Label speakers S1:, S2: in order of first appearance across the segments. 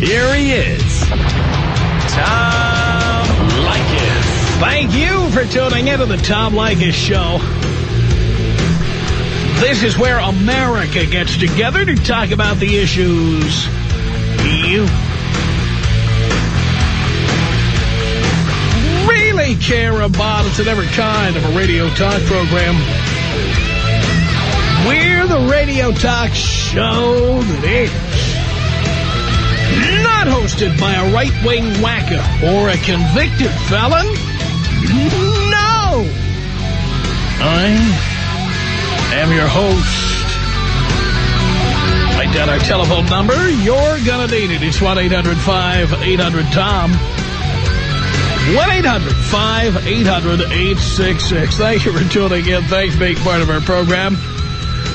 S1: Here he is, Tom Leykis.
S2: Thank you for tuning into the Tom Leykis Show. This is where America gets together to talk about the issues you really care about. It's in every kind of a radio talk program. We're the radio talk show that is not hosted by a right-wing whacker or a convicted felon. No! I am your host. Write down our telephone number. You're gonna need it. It's 1-800-5800-TOM. 1-800-5800-866. Thank you for tuning in. Thanks for being part of our program.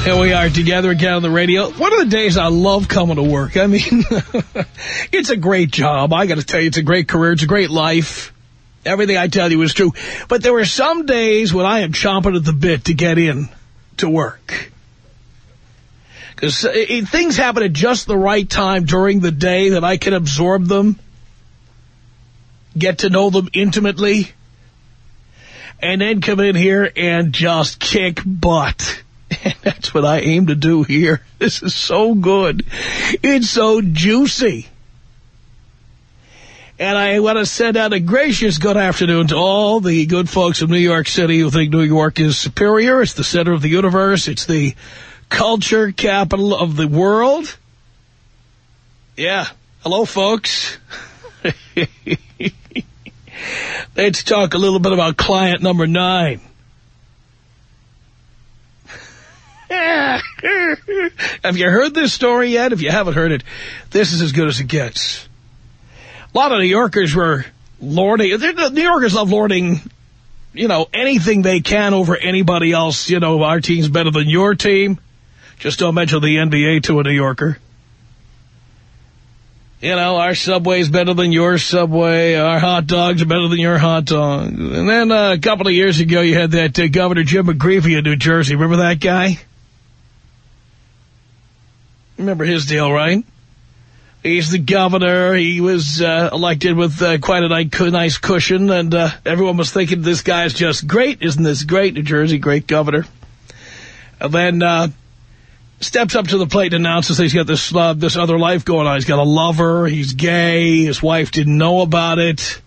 S2: Here we are together again on the radio. One of the days I love coming to work. I mean, it's a great job. I got to tell you, it's a great career. It's a great life. Everything I tell you is true. But there are some days when I am chomping at the bit to get in to work. Because uh, things happen at just the right time during the day that I can absorb them, get to know them intimately, and then come in here and just kick butt. And that's what I aim to do here. This is so good. It's so juicy. And I want to send out a gracious good afternoon to all the good folks of New York City who think New York is superior. It's the center of the universe. It's the culture capital of the world. Yeah. Hello, folks. Let's talk a little bit about client number nine. Have you heard this story yet? If you haven't heard it, this is as good as it gets. A lot of New Yorkers were lording, New Yorkers love lording, you know, anything they can over anybody else. You know, our team's better than your team. Just don't mention the NBA to a New Yorker. You know, our subway's better than your subway. Our hot dogs are better than your hot dogs. And then uh, a couple of years ago, you had that uh, Governor Jim McGreevey in New Jersey. Remember that guy? Remember his deal, right? He's the governor. He was uh, elected with uh, quite a nice cushion, and uh, everyone was thinking this guy's just great. Isn't this great? New Jersey, great governor. And then uh, steps up to the plate and announces he's got this uh, this other life going on. He's got a lover. He's gay. His wife didn't know about it.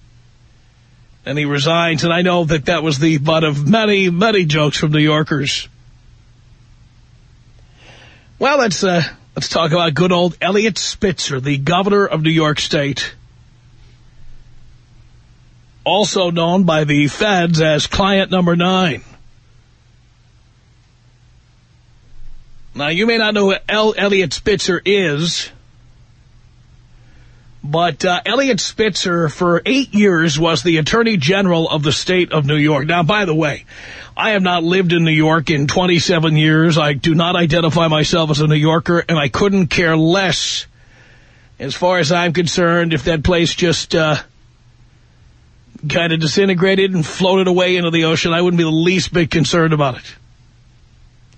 S2: And he resigns. And I know that that was the butt of many, many jokes from New Yorkers. Well, let's uh, let's talk about good old Eliot Spitzer, the governor of New York State. Also known by the feds as client number nine. Now, you may not know who L. Eliot Spitzer is, but uh, Eliot Spitzer, for eight years, was the Attorney General of the state of New York. Now, by the way, I have not lived in New York in 27 years. I do not identify myself as a New Yorker, and I couldn't care less, as far as I'm concerned, if that place just uh, kind of disintegrated and floated away into the ocean. I wouldn't be the least bit concerned about it.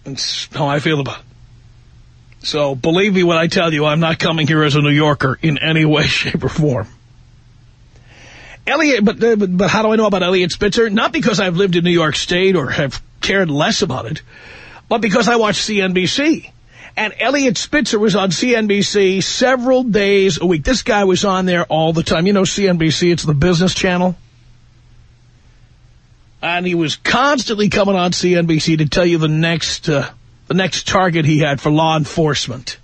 S2: That's how I feel about it. So believe me when I tell you, I'm not coming here as a New Yorker in any way, shape, or form. Eliot, but, uh, but, but how do I know about Eliot Spitzer? Not because I've lived in New York State or have cared less about it, but because I watch CNBC. And Eliot Spitzer was on CNBC several days a week. This guy was on there all the time. You know CNBC, it's the business channel. And he was constantly coming on CNBC to tell you the next... Uh, the next target he had for law enforcement.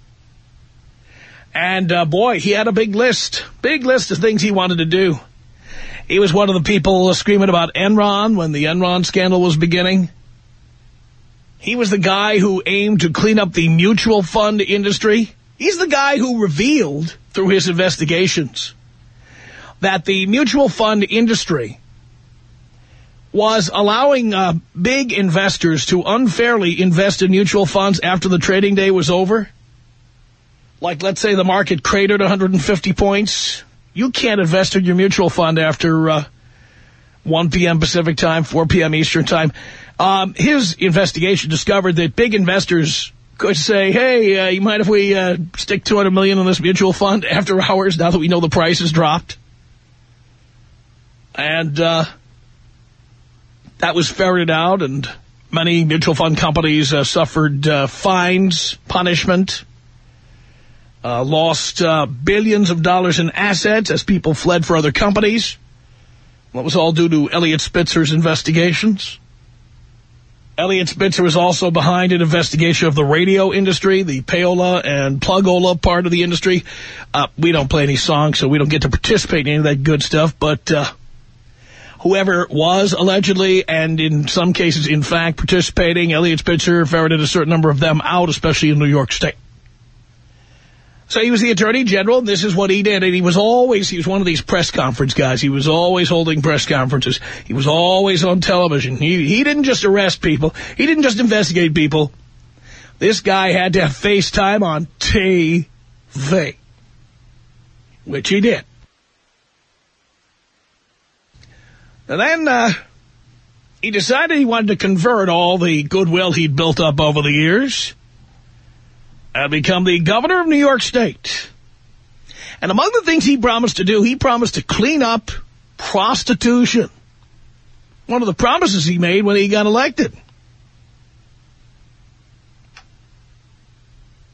S2: And, uh, boy, he had a big list, big list of things he wanted to do. He was one of the people screaming about Enron when the Enron scandal was beginning. He was the guy who aimed to clean up the mutual fund industry. He's the guy who revealed, through his investigations, that the mutual fund industry was allowing uh, big investors to unfairly invest in mutual funds after the trading day was over. Like, let's say the market cratered 150 points. You can't invest in your mutual fund after uh, 1 p.m. Pacific time, 4 p.m. Eastern time. Um, his investigation discovered that big investors could say, hey, uh, you mind if we uh, stick 200 million in this mutual fund after hours now that we know the price has dropped? And uh, that was ferreted out, and many mutual fund companies uh, suffered uh, fines, punishment, uh, lost billions of dollars in assets as people fled for other companies. That was all due to Eliot Spitzer's investigations. Eliot Spitzer was also behind an investigation of the radio industry, the payola and plugola part of the industry. Uh, we don't play any songs, so we don't get to participate in any of that good stuff, but uh, whoever was allegedly, and in some cases, in fact, participating, Eliot Spitzer ferreted a certain number of them out, especially in New York State. So he was the attorney general, and this is what he did. And he was always, he was one of these press conference guys. He was always holding press conferences. He was always on television. He, he didn't just arrest people. He didn't just investigate people. This guy had to have FaceTime on TV, which he did. And then uh, he decided he wanted to convert all the goodwill he'd built up over the years and become the governor of New York State. And among the things he promised to do, he promised to clean up prostitution. One of the promises he made when he got elected.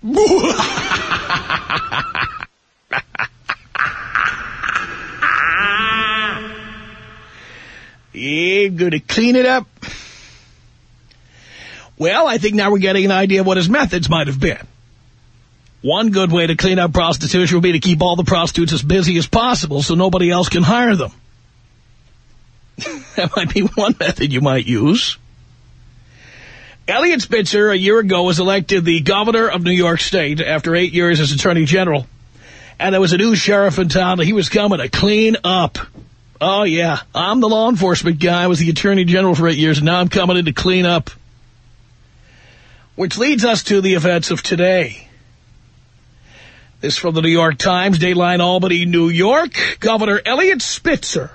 S2: You're going to clean it up. Well, I think now we're getting an idea of what his methods might have been. One good way to clean up prostitution would be to keep all the prostitutes as busy as possible so nobody else can hire them. that might be one method you might use. Eliot Spitzer, a year ago, was elected the governor of New York State after eight years as attorney general. And there was a new sheriff in town that he was coming to clean up. Oh, yeah, I'm the law enforcement guy. I was the attorney general for eight years, and now I'm coming in to clean up. Which leads us to the events of today. This from the New York Times, Dayline Albany, New York. Governor Eliot Spitzer,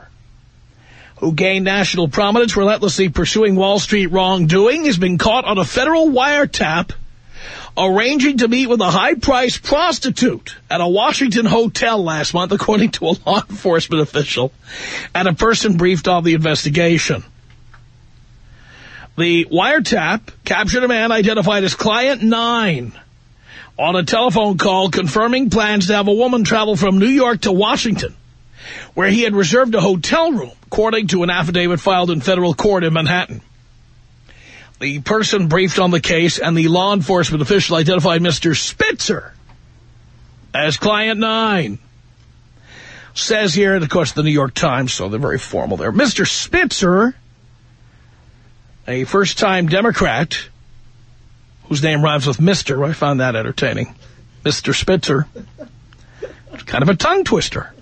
S2: who gained national prominence relentlessly pursuing Wall Street wrongdoing, has been caught on a federal wiretap arranging to meet with a high-priced prostitute at a Washington hotel last month, according to a law enforcement official, and a person briefed on the investigation. The wiretap captured a man identified as Client 9 on a telephone call confirming plans to have a woman travel from New York to Washington, where he had reserved a hotel room, according to an affidavit filed in federal court in Manhattan. The person briefed on the case and the law enforcement official identified Mr. Spitzer as Client 9. Says here, and of course the New York Times, so they're very formal there. Mr. Spitzer, a first-time Democrat, whose name rhymes with Mr. I found that entertaining. Mr. Spitzer. kind of a tongue twister.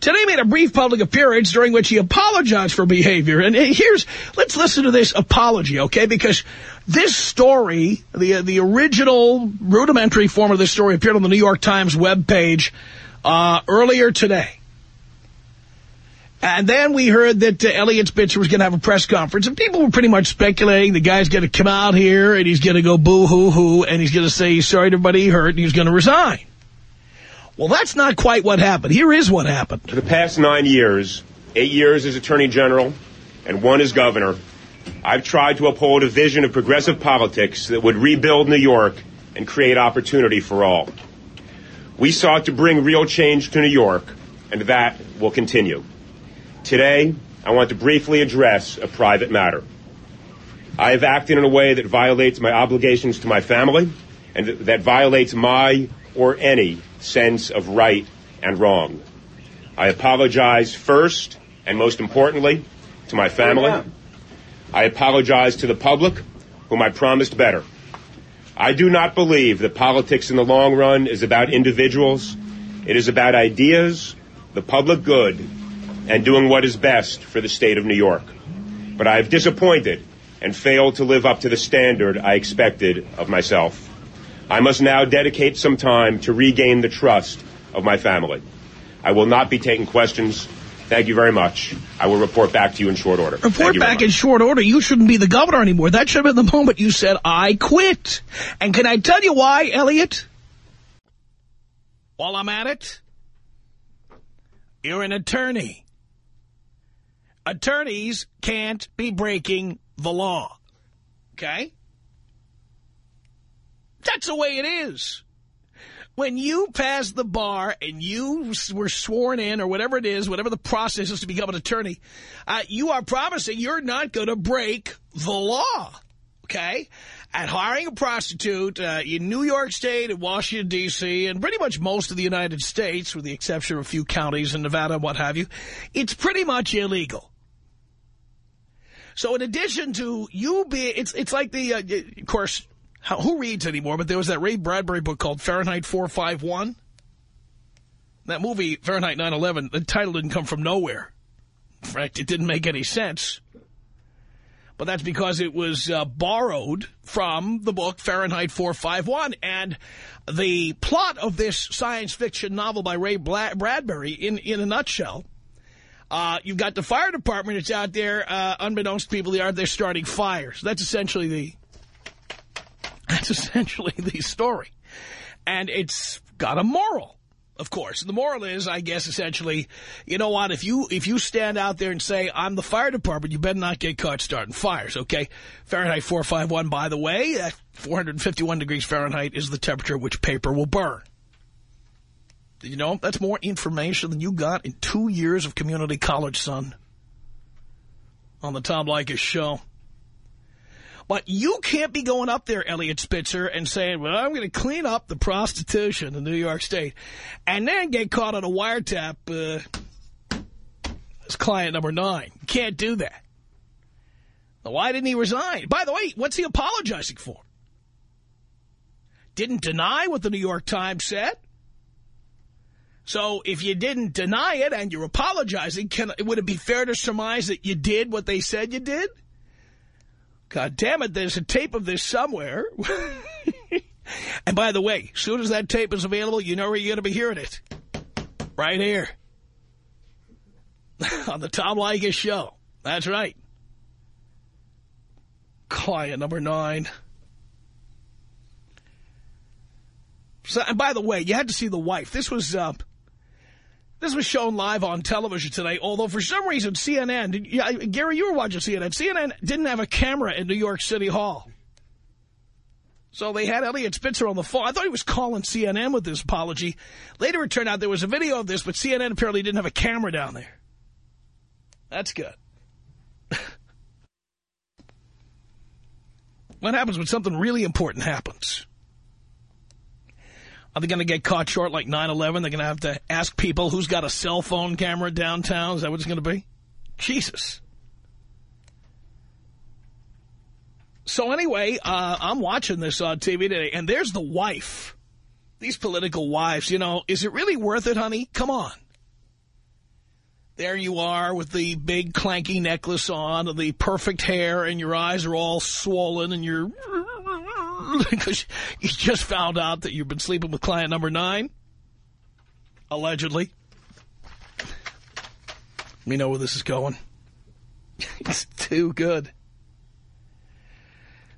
S2: Today made a brief public appearance during which he apologized for behavior. And here's, let's listen to this apology, okay? Because this story, the the original rudimentary form of this story appeared on the New York Times webpage uh, earlier today. And then we heard that uh, Eliot Spitzer was going to have a press conference, and people were pretty much speculating the guy's going to come out here, and he's going to go boo-hoo-hoo, and he's going to say he's sorry to everybody hurt, and he's going to resign. Well, that's not quite what happened. Here is what happened.
S3: For the past nine years, eight years as Attorney General, and one as Governor, I've tried to uphold a vision of progressive politics that would rebuild New York and create opportunity for all. We sought to bring real change to New York, and that will continue. Today, I want to briefly address a private matter. I have acted in a way that violates my obligations to my family and that violates my or any sense of right and wrong. I apologize first and most importantly to my family. I apologize to the public, whom I promised better. I do not believe that politics in the long run is about individuals. It is about ideas, the public good, and doing what is best for the state of New York. But I have disappointed and failed to live up to the standard I expected of myself. I must now dedicate some time to regain the trust of my family. I will not be taking questions Thank you very much. I will report back to you in short order.
S2: Report back in short order. You shouldn't be the governor anymore. That should have been the moment you said, I quit. And can I tell you why, Eliot? While I'm at it, you're an attorney. Attorneys can't be breaking the law. Okay? That's the way it is. When you pass the bar and you were sworn in or whatever it is, whatever the process is to become an attorney, uh, you are promising you're not going to break the law, okay? At hiring a prostitute uh, in New York State and Washington, D.C., and pretty much most of the United States, with the exception of a few counties in Nevada and what have you, it's pretty much illegal. So in addition to you being, it's it's like the, uh, of course, how, who reads anymore? But there was that Ray Bradbury book called Fahrenheit 451. That movie, Fahrenheit 9/11, the title didn't come from nowhere. In fact, it didn't make any sense. But that's because it was uh, borrowed from the book Fahrenheit 451. And the plot of this science fiction novel by Ray Bla Bradbury, in, in a nutshell, uh, you've got the fire department that's out there, uh, unbeknownst to people, they are they're starting fires. That's essentially the that's essentially the story. And it's got a moral, of course. The moral is, I guess, essentially, you know what, if you if you stand out there and say, I'm the fire department, you better not get caught starting fires, okay? Fahrenheit 451, by the way, uh, 451 degrees Fahrenheit is the temperature at which paper will burn. You know that's more information than you got in two years of community college, son? On the Tom Leykis show. But you can't be going up there, Eliot Spitzer, and saying, well, I'm going to clean up the prostitution in New York State, and then get caught on a wiretap uh, as client number nine. Can't do that. Now, why didn't he resign? By the way, what's he apologizing for? Didn't deny what the New York Times said? So if you didn't deny it and you're apologizing, can, would it be fair to surmise that you did what they said you did? God damn it, there's a tape of this somewhere. and by the way, as soon as that tape is available, you know where you're going to be hearing it. Right here. On the Tom Leykis show. That's right. Client number nine. So, and by the way, you had to see the wife. This was uh, this was shown live on television today, although for some reason CNN, yeah, Gary, you were watching CNN. CNN didn't have a camera in New York City Hall. So they had Eliot Spitzer on the phone. I thought he was calling CNN with this apology. Later it turned out there was a video of this, but CNN apparently didn't have a camera down there. That's good. what happens when something really important happens? Are they going to get caught short like 9-11? They're going to have to ask people who's got a cell phone camera downtown? Is that what it's going to be? Jesus. So anyway, uh, I'm watching this on TV today, and there's the wife. These political wives, you know, is it really worth it, honey? Come on. There you are with the big clanky necklace on and the perfect hair, and your eyes are all swollen, and you're... because you just found out that you've been sleeping with client number nine, allegedly. We know where this is going. it's too good.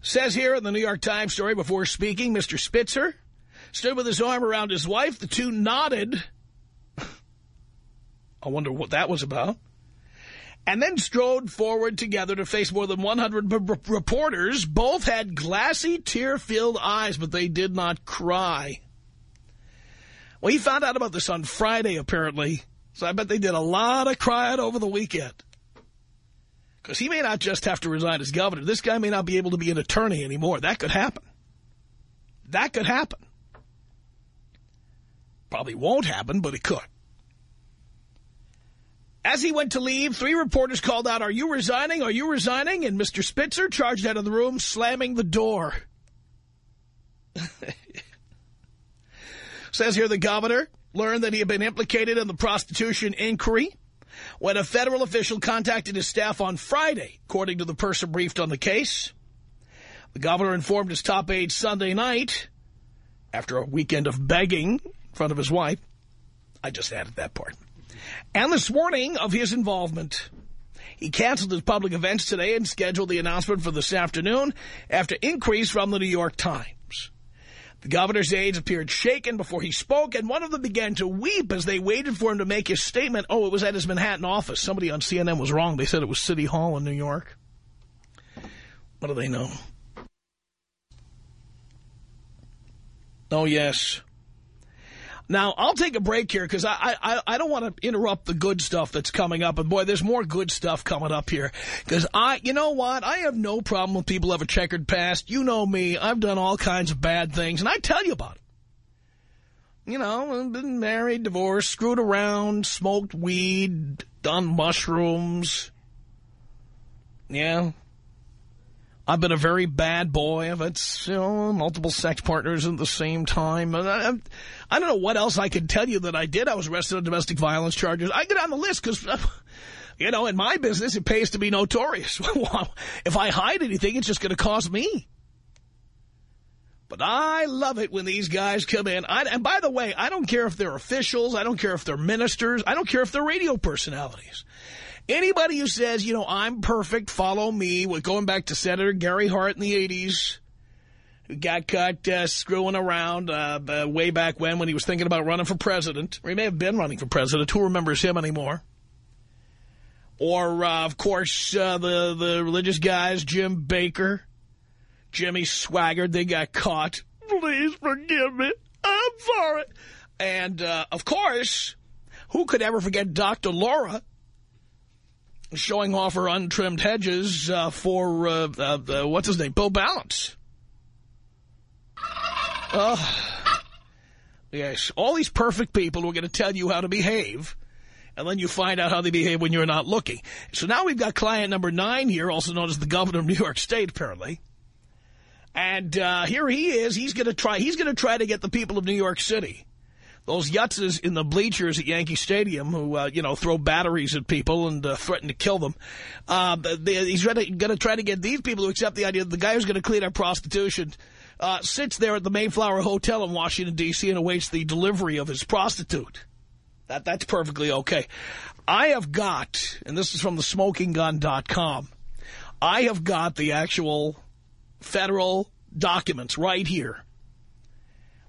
S2: Says here in the New York Times story before speaking, Mr. Spitzer stood with his arm around his wife. The two nodded. I wonder what that was about. And then strode forward together to face more than 100 reporters. Both had glassy, tear-filled eyes, but they did not cry. Well, he found out about this on Friday, apparently. So I bet they did a lot of crying over the weekend. Because he may not just have to resign as governor. This guy may not be able to be an attorney anymore. That could happen. That could happen. Probably won't happen, but it could. As he went to leave, three reporters called out, are you resigning? Are you resigning? And Mr. Spitzer charged out of the room, slamming the door. Says here the governor learned that he had been implicated in the prostitution inquiry when a federal official contacted his staff on Friday, according to the person briefed on the case. The governor informed his top aide Sunday night, after a weekend of begging in front of his wife. I just added that part. And this morning of his involvement, he canceled his public events today and scheduled the announcement for this afternoon after increase from the New York Times. The governor's aides appeared shaken before he spoke, and one of them began to weep as they waited for him to make his statement. Oh, it was at his Manhattan office. Somebody on CNN was wrong. They said it was City Hall in New York. What do they know? Oh, yes. Now, I'll take a break here because I, I, I don't want to interrupt the good stuff that's coming up. And, boy, there's more good stuff coming up here. Because, I, you know what? I have no problem with people have a checkered past. You know me. I've done all kinds of bad things, and I tell you about it. You know, been married, divorced, screwed around, smoked weed, done mushrooms. Yeah, I've been a very bad boy. I've had you know, multiple sex partners at the same time. I, I, I, don't know what else I can tell you that I did. I was arrested on domestic violence charges. I get on the list because, you know, in my business, it pays to be notorious. if I hide anything, it's just going to cost me. But I love it when these guys come in. I, and by the way, I don't care if they're officials. I don't care if they're ministers. I don't care if they're radio personalities. Anybody who says, you know, I'm perfect, follow me, with going back to Senator Gary Hart in the 80s, who got caught uh, screwing around uh, uh, way back when, when he was thinking about running for president. Or he may have been running for president. Who remembers him anymore? Or, uh, of course, uh, the, the religious guys, Jim Bakker, Jimmy Swaggart, they got caught. Please forgive me. I'm sorry. And, uh, of course, who could ever forget Dr. Laura showing off her untrimmed hedges uh, for, uh, uh, uh, what's his name, Bill Ballance. Yes, all these perfect people who are going to tell you how to behave, and then you find out how they behave when you're not looking. So now we've got client number nine here, also known as the governor of New York State, apparently. And uh, here he is. He's going to try. He's going to try to get the people of New York City those yutzes in the bleachers at Yankee Stadium who, uh, you know, throw batteries at people and uh, threaten to kill them. Uh, they, he's going to try to get these people to accept the idea that the guy who's going to clean up prostitution uh, sits there at the Mayflower Hotel in Washington, D.C. and awaits the delivery of his prostitute. That That's perfectly okay. I have got, and this is from the smokinggun.com, I have got the actual federal documents right here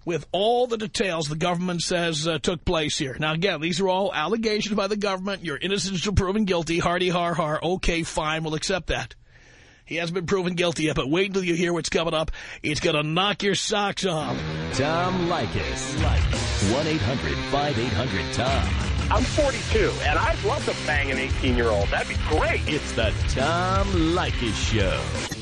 S2: with all the details the government says uh, took place here. Now, again, these are all allegations by the government. You're innocent until proven guilty. Hardy har har. Okay, fine. We'll accept that. He hasn't been proven guilty yet, but wait until you hear what's coming up. It's going to knock your socks off.
S1: Tom Leykis. 1-800-5800-TOM.
S4: I'm 42, and I'd love to bang an 18-year-old. That'd be great.
S1: It's the Tom Leykis Show.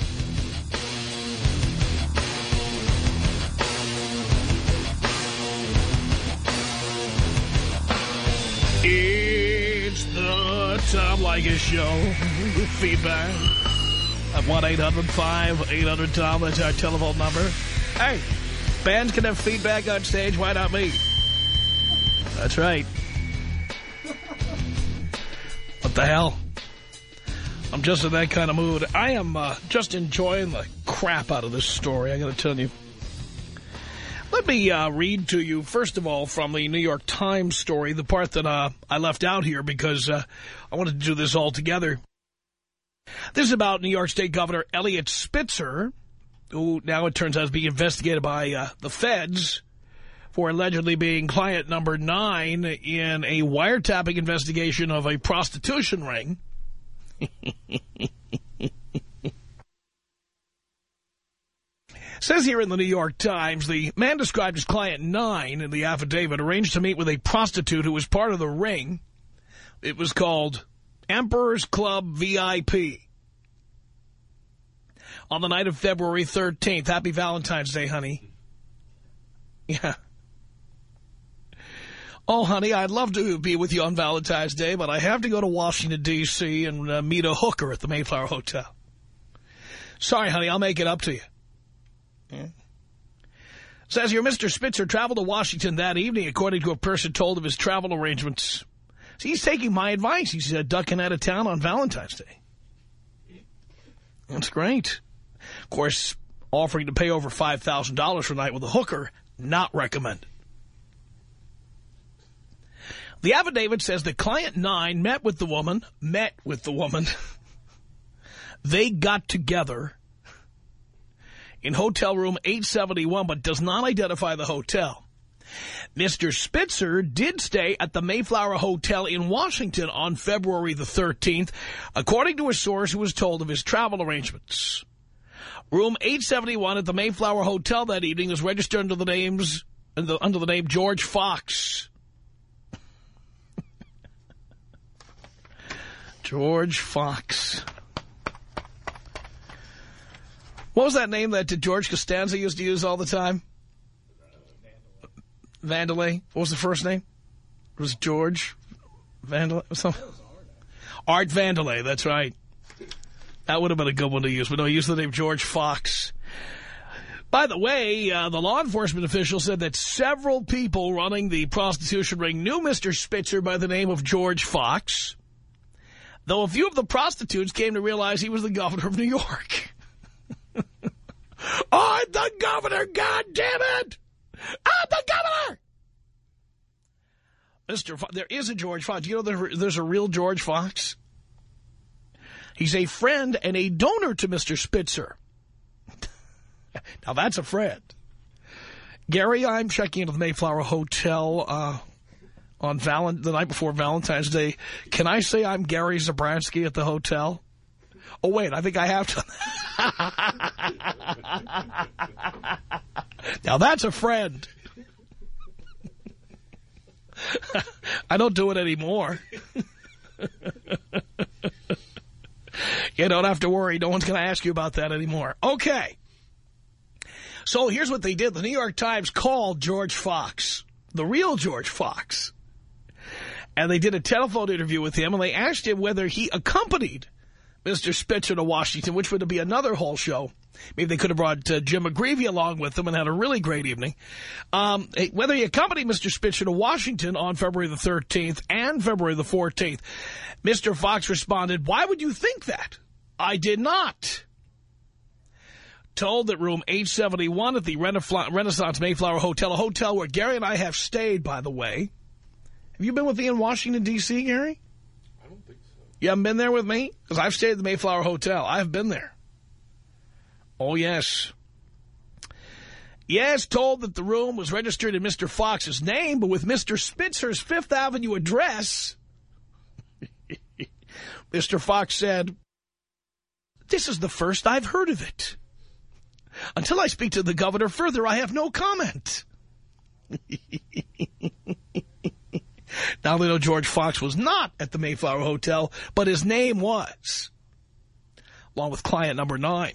S2: It's the Tom Leykis Show. Feedback at 1-800-5800-TOM. That's our telephone number. Hey, bands can have feedback on stage. Why not me? That's right. What the hell? I'm just in that kind of mood. I am uh, just enjoying the crap out of this story, I got to tell you. Let me uh, read to you, first of all, from the New York Times story, the part that uh, I left out here because uh, I wanted to do this all together. This is about New York State Governor Eliot Spitzer, who now it turns out is being investigated by uh, the feds for allegedly being client number nine in a wiretapping investigation of a prostitution ring. Says here in the New York Times, the man described as client nine in the affidavit arranged to meet with a prostitute who was part of the ring. It was called Emperor's Club VIP. On the night of February 13th. Happy Valentine's Day, honey. Yeah. Oh, honey, I'd love to be with you on Valentine's Day, but I have to go to Washington, D.C. and uh, meet a hooker at the Mayflower Hotel. Sorry, honey, I'll make it up to you. Yeah. Says here, Mr. Spitzer traveled to Washington that evening, according to a person told of his travel arrangements. So he's taking my advice. He's uh, ducking out of town on Valentine's Day. That's great. Of course, offering to pay over $5,000 for a night with a hooker, not recommended. The affidavit says that client nine met with the woman, met with the woman. they got together in hotel room 871, but does not identify the hotel. Mr. Spitzer did stay at the Mayflower Hotel in Washington on February the 13th, according to a source who was told of his travel arrangements. Room 871 at the Mayflower Hotel that evening was registered under the names under the name George Fox. George Fox. What was that name that George Costanza used to use all the time? Vandelay. What was the first name? It was George Vandelay? Art Vandelay, that's right. That would have been a good one to use, but no, he used the name George Fox. By the way, uh, the law enforcement official said that several people running the prostitution ring knew Mr. Spitzer by the name of George Fox, though a few of the prostitutes came to realize he was the governor of New York. I'm the governor, God damn it! I'm the governor! Mr. There is a George Fox. You know there, there's a real George Fox? He's a friend and a donor to Mr. Spitzer. now, that's a friend. Gary, I'm checking into the Mayflower Hotel uh, on Val the night before Valentine's Day. Can I say I'm Gary Zabransky at the hotel? Oh, wait, I think I have to. now, that's a friend. I don't do it anymore. you don't have to worry. No one's going to ask you about that anymore. Okay. So here's what they did. The New York Times called George Fox, the real George Fox. And they did a telephone interview with him, and they asked him whether he accompanied Mr. Spitzer to Washington, which would be another whole show. Maybe they could have brought uh, Jim McGreevey along with them and had a really great evening. Um, whether he accompanied Mr. Spitzer to Washington on February the 13th and February the 14th, Mr. Fox responded, why would you think that? I did not. Told that room 871 at the Renaissance Mayflower Hotel, a hotel where Gary and I have stayed, by the way. Have you been with me in Washington, D.C., Gary?
S5: I don't think so.
S2: You haven't been there with me? Because I've stayed at the Mayflower Hotel. I've been there. Oh, yes. Yes, told that the room was registered in Mr. Fox's name, but with Mr. Spitzer's Fifth Avenue address, Mr. Fox said, this is the first I've heard of it. Until I speak to the governor further, I have no comment. now they know George Fox was not at the Mayflower Hotel, but his name was, along with client number nine.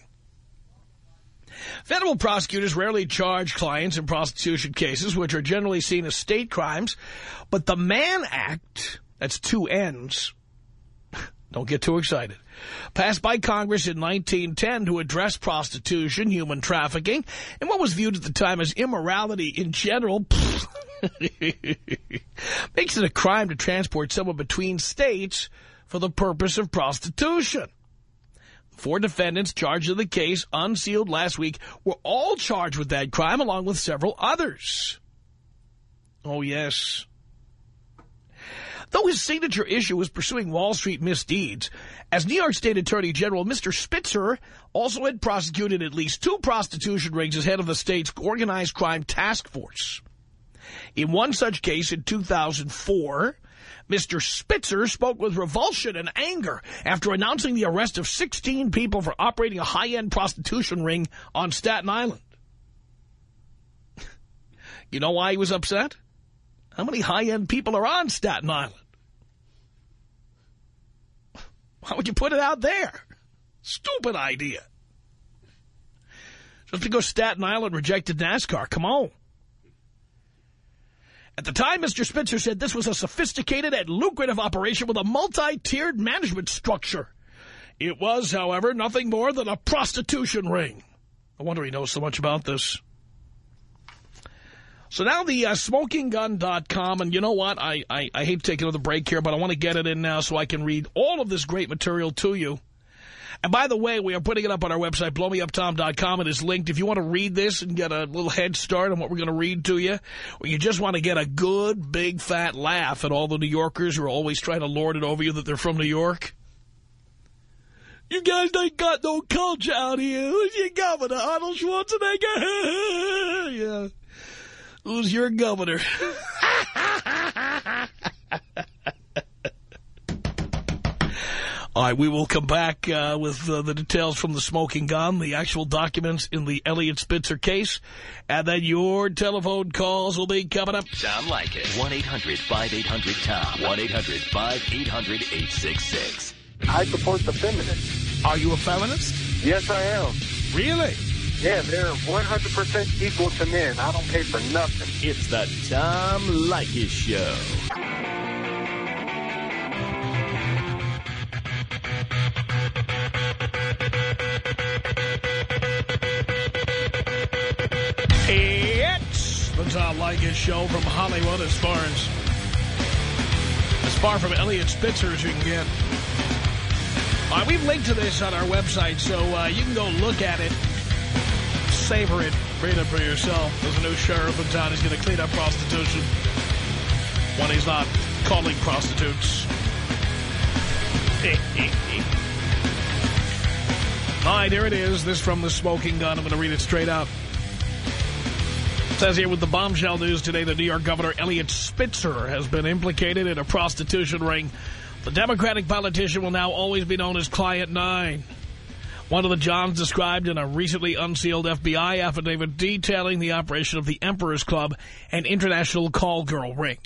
S2: Federal prosecutors rarely charge clients in prostitution cases, which are generally seen as state crimes. But the Mann Act, that's two N's, don't get too excited, passed by Congress in 1910 to address prostitution, human trafficking, and what was viewed at the time as immorality in general, makes it a crime to transport someone between states for the purpose of prostitution. Four defendants charged in the case, unsealed last week, were all charged with that crime along with several others. Oh, yes. Though his signature issue was pursuing Wall Street misdeeds, as New York State Attorney General, Mr. Spitzer also had prosecuted at least two prostitution rings as head of the state's organized crime task force. In one such case in 2004, Mr. Spitzer spoke with revulsion and anger after announcing the arrest of 16 people for operating a high-end prostitution ring on Staten Island. you know why he was upset? How many high-end people are on Staten Island? Why would you put it out there? Stupid idea. Just because Staten Island rejected NASCAR, come on. At the time, Mr. Spitzer said this was a sophisticated and lucrative operation with a multi-tiered management structure. It was, however, nothing more than a prostitution ring. I wonder he knows so much about this. So now the uh, smokinggun.com, and you know what? I, I, I hate to take another break here, but I want to get it in now so I can read all of this great material to you. And by the way, we are putting it up on our website, blowmeuptom.com. It is linked. If you want to read this and get a little head start on what we're going to read to you, or you just want to get a good, big, fat laugh at all the New Yorkers who are always trying to lord it over you that they're from New York. You guys ain't got no culture out here. Who's your governor? Arnold Schwarzenegger? yeah. Who's your governor? All right, we will come back uh, with uh, the details from the smoking gun, the actual documents in the Eliot Spitzer case, and then your telephone calls will be coming up.
S1: Tom Leykis. 1-800-5800-TOM. 1-800-5800-866.
S4: I support the feminists.
S2: Are you a feminist?
S4: Yes, I am.
S2: Really?
S4: Yeah, they're 100% equal to men. I don't pay for nothing.
S1: It's the Tom Leykis Show.
S2: The Tom Leykis show from Hollywood as far as as far from Eliot Spitzer as you can get. We've linked to this on our website, so uh, you can go look at it, savor it, read it for yourself. There's a new sheriff in town. He's going to clean up prostitution when he's not calling prostitutes. All right, here it is. This from the smoking gun. I'm going to read it straight out. Says here with the bombshell news today, the New York Governor Eliot Spitzer has been implicated in a prostitution ring. The Democratic politician will now always be known as Client 9. One of the Johns described in a recently unsealed FBI affidavit detailing the operation of the Emperor's Club an International Call Girl Ring.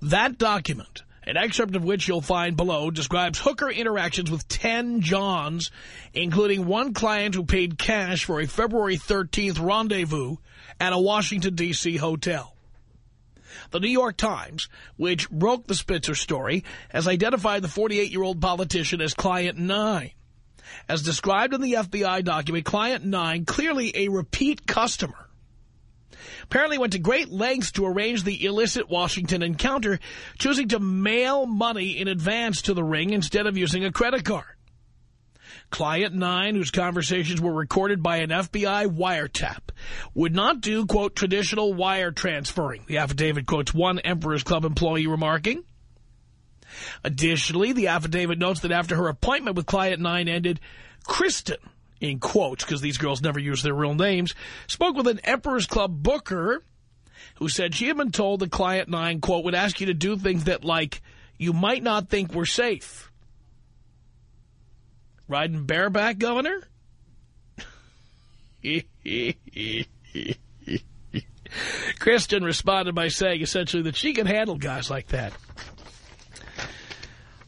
S2: That document, an excerpt of which you'll find below, describes hooker interactions with 10 Johns, including one client who paid cash for a February 13th rendezvous at a Washington, D.C. hotel. The New York Times, which broke the Spitzer story, has identified the 48-year-old politician as Client 9. As described in the FBI document, Client 9, clearly a repeat customer, apparently went to great lengths to arrange the illicit Washington encounter, choosing to mail money in advance to the ring instead of using a credit card. Client 9, whose conversations were recorded by an FBI wiretap, would not do, quote, traditional wire transferring. The affidavit quotes one Emperor's Club employee remarking. Additionally, the affidavit notes that after her appointment with Client 9 ended, Kristen, in quotes, because these girls never use their real names, spoke with an Emperor's Club booker who said she had been told that Client 9, quote, would ask you to do things that, like, you might not think were safe. Riding bareback, Governor? Kristen responded by saying essentially that she can handle guys like that.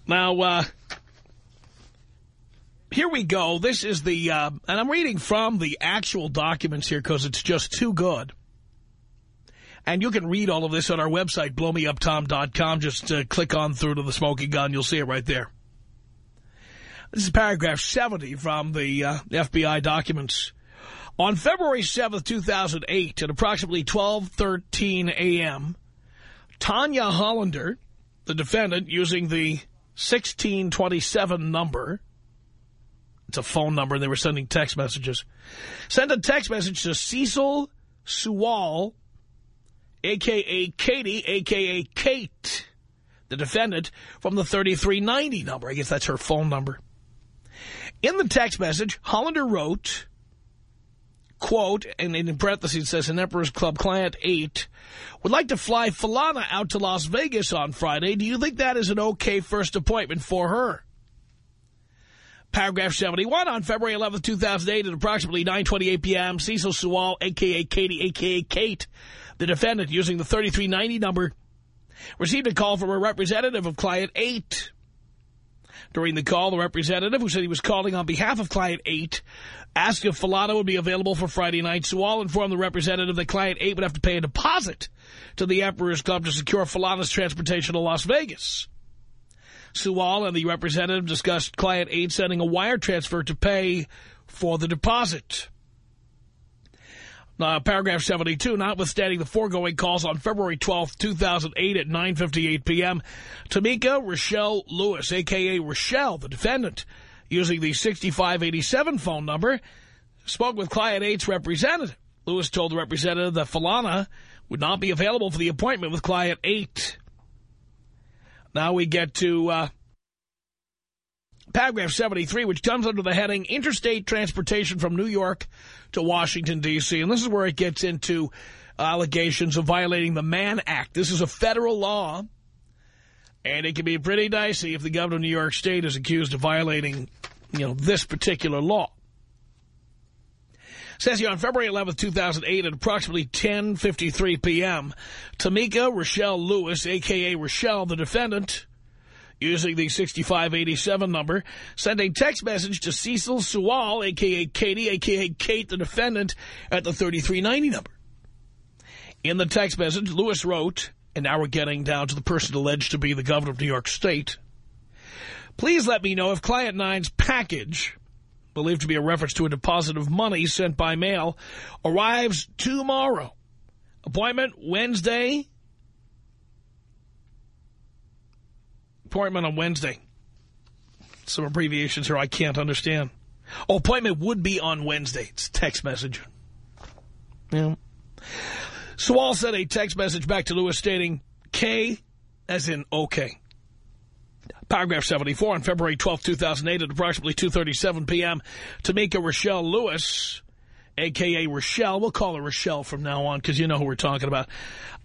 S2: Now, uh, here we go. This is the, uh, and I'm reading from the actual documents here because it's just too good. And you can read all of this on our website, blowmeuptom.com. Just uh, click on through to the smoking gun. You'll see it right there. This is paragraph 70 from the uh, FBI documents. On February 7th, 2008, at approximately 12.13 a.m., Tanya Hollander, the defendant, using the 1627 number, it's a phone number, and they were sending text messages, sent a text message to Cecil Suwal, a.k.a. Katie, a.k.a. Kate, the defendant, from the 3390 number. I guess that's her phone number. In the text message, Hollander wrote, quote, and in parentheses says, an Emperor's Club Client 8, would like to fly Falana out to Las Vegas on Friday. Do you think that is an okay first appointment for her? Paragraph 71, on February 11th, 2008, at approximately 9.28 p.m., Cecil Suwal, a.k.a. Katie, a.k.a. Kate, the defendant, using the 3390 number, received a call from a representative of Client 8. During the call, the representative, who said he was calling on behalf of Client 8, asked if Falana would be available for Friday night. Suwal informed the representative that Client 8 would have to pay a deposit to the Emperor's Club to secure Falana's transportation to Las Vegas. Suwal and the representative discussed Client 8 sending a wire transfer to pay for the deposit. Uh, paragraph 72, notwithstanding the foregoing calls on February 12, 2008 at 9.58 p.m., Tamika Rochelle Lewis, a.k.a. Rochelle, the defendant, using the 6587 phone number, spoke with client 8's representative. Lewis told the representative that Falana would not be available for the appointment with client 8. Now we get to uh, paragraph 73, which comes under the heading Interstate Transportation from New York to Washington, D.C. And this is where it gets into allegations of violating the Mann Act. This is a federal law, and it can be pretty dicey if the governor of New York State is accused of violating, you know, this particular law. Says here on February 11th, 2008, at approximately 10.53 p.m., Tamika Rochelle Lewis, a.k.a. Rochelle, the defendant, using the 6587 number, send a text message to Cecil Suwal, a.k.a. Katie, a.k.a. Kate, the defendant, at the 3390 number. In the text message, Lewis wrote, and now we're getting down to the person alleged to be the governor of New York State, Please let me know if Client 9's package believed to be a reference to a deposit of money sent by mail, arrives tomorrow. Appointment Wednesday. Appointment on Wednesday. Some abbreviations here I can't understand. Oh, appointment would be on Wednesday. It's text message. Yeah. Suwal sent a text message back to Lewis stating, K as in okay. Paragraph 74 on February 12, 2008 at approximately 2.37 p.m. Temeka Rochelle Lewis, a.k.a. Rochelle, we'll call her Rochelle from now on because you know who we're talking about,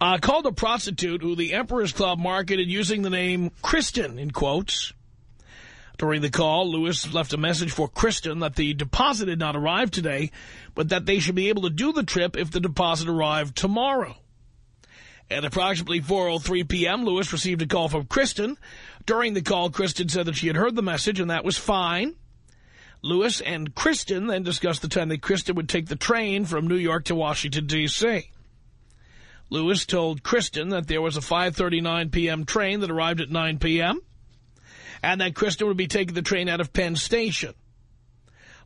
S2: uh, called a prostitute who the Emperor's Club marketed using the name Kristen, in quotes. During the call, Lewis left a message for Kristen that the deposit had not arrived today, but that they should be able to do the trip if the deposit arrived tomorrow. At approximately 4.03 p.m., Lewis received a call from Kristen. During the call, Kristen said that she had heard the message, and that was fine. Lewis and Kristen then discussed the time that Kristen would take the train from New York to Washington, D.C. Lewis told Kristen that there was a 5.39 p.m. train that arrived at 9 p.m., and that Kristen would be taking the train out of Penn Station.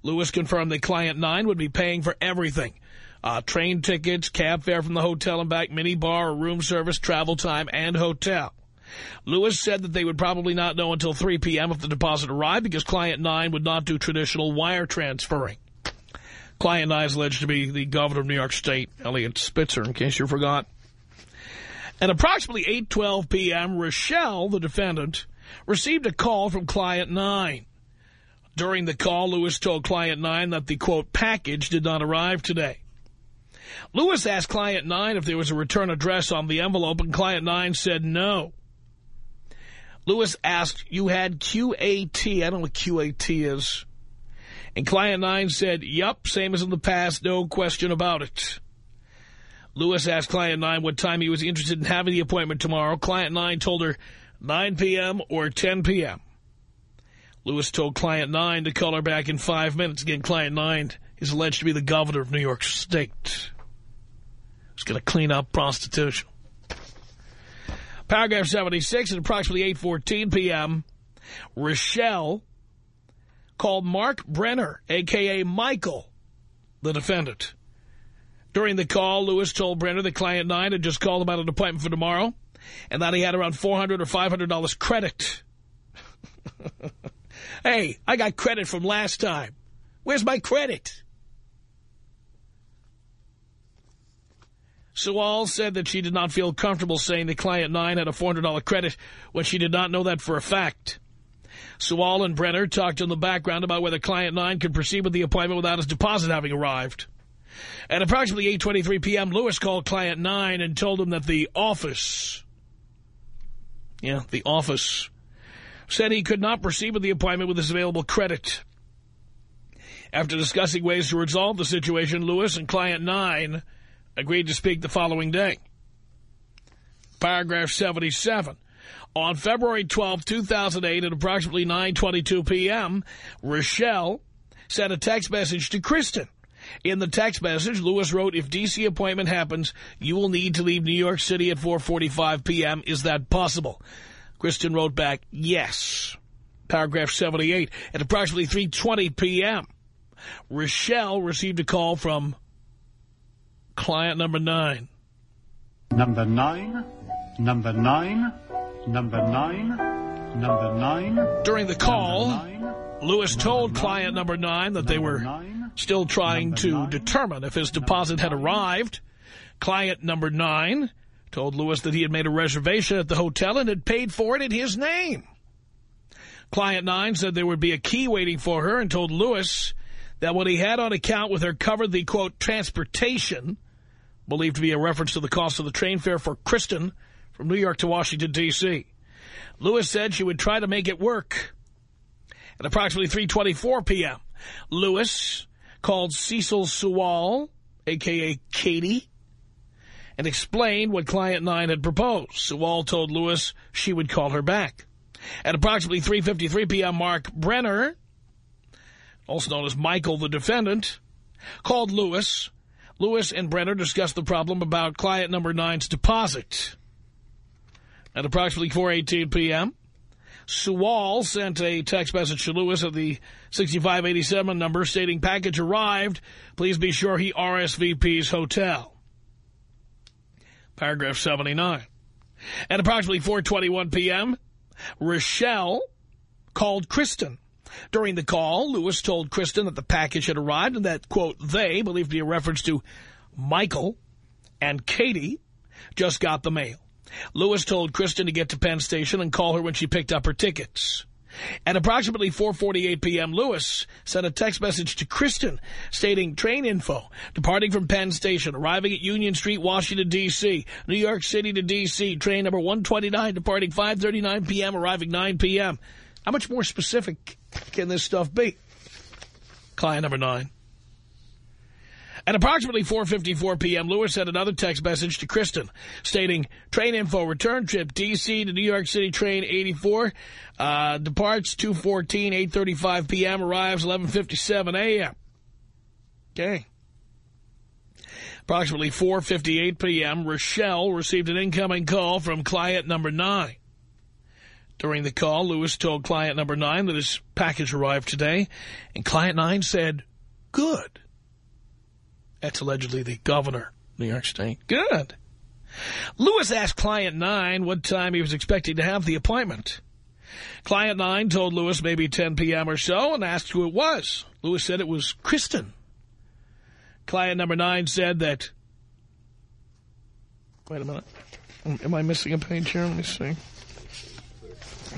S2: Lewis confirmed that Client 9 would be paying for everything, uh, train tickets, cab fare from the hotel and back, mini bar room service, travel time, and hotel. Lewis said that they would probably not know until 3 p.m. if the deposit arrived because Client 9 would not do traditional wire transferring. Client 9 is alleged to be the governor of New York State, Eliot Spitzer, in case you forgot. At approximately 8.12 p.m., Rochelle, the defendant, received a call from Client 9. During the call, Lewis told Client 9 that the, quote, package did not arrive today. Lewis asked Client 9 if there was a return address on the envelope, and Client 9 said no. Lewis asked, you had QAT. I don't know what QAT is. And Client 9 said, yup, same as in the past, no question about it. Lewis asked Client 9 what time he was interested in having the appointment tomorrow. Client 9 told her 9 p.m. or 10 p.m. Lewis told Client 9 to call her back in five minutes. Again, Client 9 is alleged to be the governor of New York State. He's going to clean up prostitution. Paragraph 76 at approximately 8.14 p.m., Rochelle called Mark Brener, a.k.a. Michael, the defendant. During the call, Lewis told Brener that Client 9 had just called about an appointment for tomorrow and that he had around $400 or $500 credit. hey, I got credit from last time. Where's my credit? Suwal said that she did not feel comfortable saying that Client 9 had a $400 credit when she did not know that for a fact. Suwal and Brener talked in the background about whether Client 9 could proceed with the appointment without his deposit having arrived. At approximately 8.23 p.m., Lewis called Client 9 and told him that the office, yeah, the office, said he could not proceed with the appointment with his available credit. After discussing ways to resolve the situation, Lewis and Client 9 agreed to speak the following day. Paragraph 77. On February 12, 2008, at approximately 9.22 p.m., Rochelle sent a text message to Kristen. In the text message, Lewis wrote, if D.C. appointment happens, you will need to leave New York City at 4.45 p.m. Is that possible? Kristen wrote back, yes. Paragraph 78. At approximately 3.20 p.m., Rochelle received a call from client number nine.
S5: Number nine, number nine, number nine, number nine.
S2: During the call,
S5: nine,
S2: Lewis told client number nine that they were
S5: nine.
S2: still trying to
S5: nine.
S2: determine if his deposit had
S5: nine.
S2: arrived. Client number nine told Lewis that he had made a reservation at the hotel and had paid for it in his name. Client nine said there would be a key waiting for her and told Lewis that what he had on account with her covered the, quote, transportation, believed to be a reference to the cost of the train fare for Kristen from New York to Washington, D.C. Lewis said she would try to make it work. At approximately 3.24 p.m., Lewis called Cecil Suwal, a.k.a. Katie, and explained what Client 9 had proposed. Suwal told Lewis she would call her back. At approximately 3.53 p.m., Mark Brener, also known as Michael the defendant, called Lewis. Lewis and Brener discussed the problem about Client number 9's deposit. At approximately 4.18 p.m., Suwal sent a text message to Lewis at the 6587 number stating package arrived. Please be sure he RSVP's hotel. Paragraph 79. At approximately 4.21 p.m., Rochelle called Kristen. During the call, Lewis told Kristen that the package had arrived and that, quote, they, believed to be a reference to Michael and Katie, just got the mail. Lewis told Kristen to get to Penn Station and call her when she picked up her tickets. At approximately 4.48 p.m., Lewis sent a text message to Kristen stating train info, departing from Penn Station, arriving at Union Street, Washington, D.C., New York City to D.C., train number 129, departing 5.39 p.m., arriving 9 p.m. How much more specific can this stuff be? Client number nine. At approximately 4.54 p.m., Lewis sent another text message to Kristen stating, train info, return trip, D.C. to New York City, train 84, uh, departs 2.14, 8.35 p.m., arrives 11.57 a.m. Okay. Approximately 4.58 p.m., Rochelle received an incoming call from client number nine. During the call, Lewis told client number nine that his package arrived today, and client nine said, good. That's allegedly the governor New York State. Good. Lewis asked Client 9 what time he was expecting to have the appointment. Client 9 told Lewis maybe 10 p.m. or so and asked who it was. Lewis said it was Kristen. Client number 9 said that... Wait a minute. Am I missing a page here? Let me see.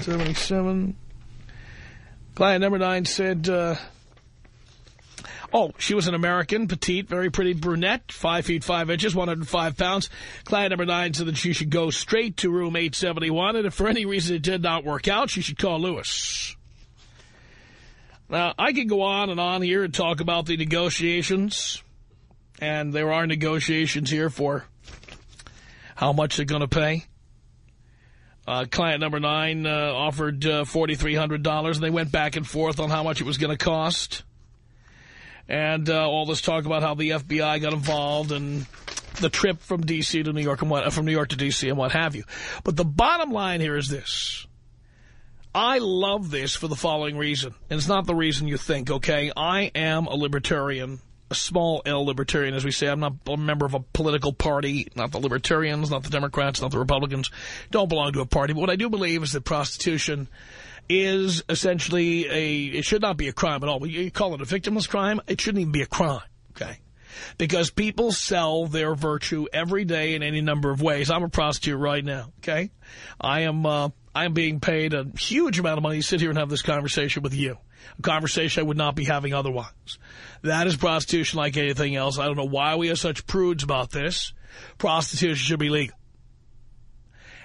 S2: 77. Client number 9 said... Uh, Oh, she was an American, petite, very pretty brunette, 5 feet 5 inches, 105 pounds. Client number 9 said that she should go straight to room 871, and if for any reason it did not work out, she should call Lewis. Now, I could go on and on here and talk about the negotiations, and there are negotiations here for how much they're going to pay. Uh, client number 9 uh, offered uh, $4,300, and they went back and forth on how much it was going to cost. And uh, all this talk about how the FBI got involved and the trip from D.C. to New York and what from New York to D.C. and what have you. But the bottom line here is this. I love this for the following reason. And it's not the reason you think, okay? I am a libertarian, a small L libertarian, as we say. I'm not a member of a political party, not the Libertarians, not the Democrats, not the Republicans. Don't belong to a party. But what I do believe is that prostitution is essentially a, it should not be a crime at all. You call it a victimless crime, it shouldn't even be a crime, okay? Because people sell their virtue every day in any number of ways. I'm a prostitute right now, okay? I am, uh, I am being paid a huge amount of money to sit here and have this conversation with you. A conversation I would not be having otherwise. That is prostitution like anything else. I don't know why we are such prudes about this. Prostitution should be legal.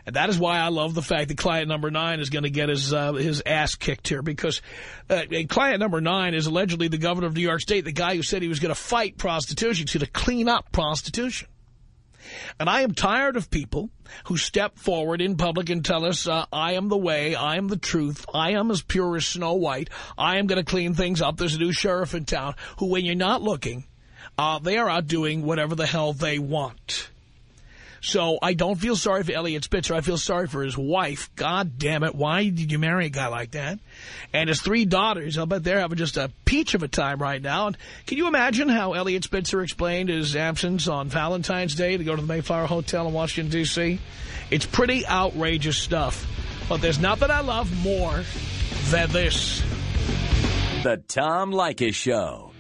S2: And that is why I love the fact that client number nine is going to get his uh, his ass kicked here because uh, client number nine is allegedly the governor of New York State, the guy who said he was going to fight prostitution, he's going to clean up prostitution. And I am tired of people who step forward in public and tell us, uh, I am the way, I am the truth, I am as pure as Snow White, I am going to clean things up. There's a new sheriff in town who, when you're not looking, uh, they are out doing whatever the hell they want. So I don't feel sorry for Eliot Spitzer. I feel sorry for his wife. God damn it. Why did you marry a guy like that? And his three daughters. I'll bet they're having just a peach of a time right now. And can you imagine how Eliot Spitzer explained his absence on Valentine's Day to go to the Mayflower Hotel in Washington, D.C.? It's pretty outrageous stuff. But there's nothing I love more than this.
S1: The Tom Leykis Show.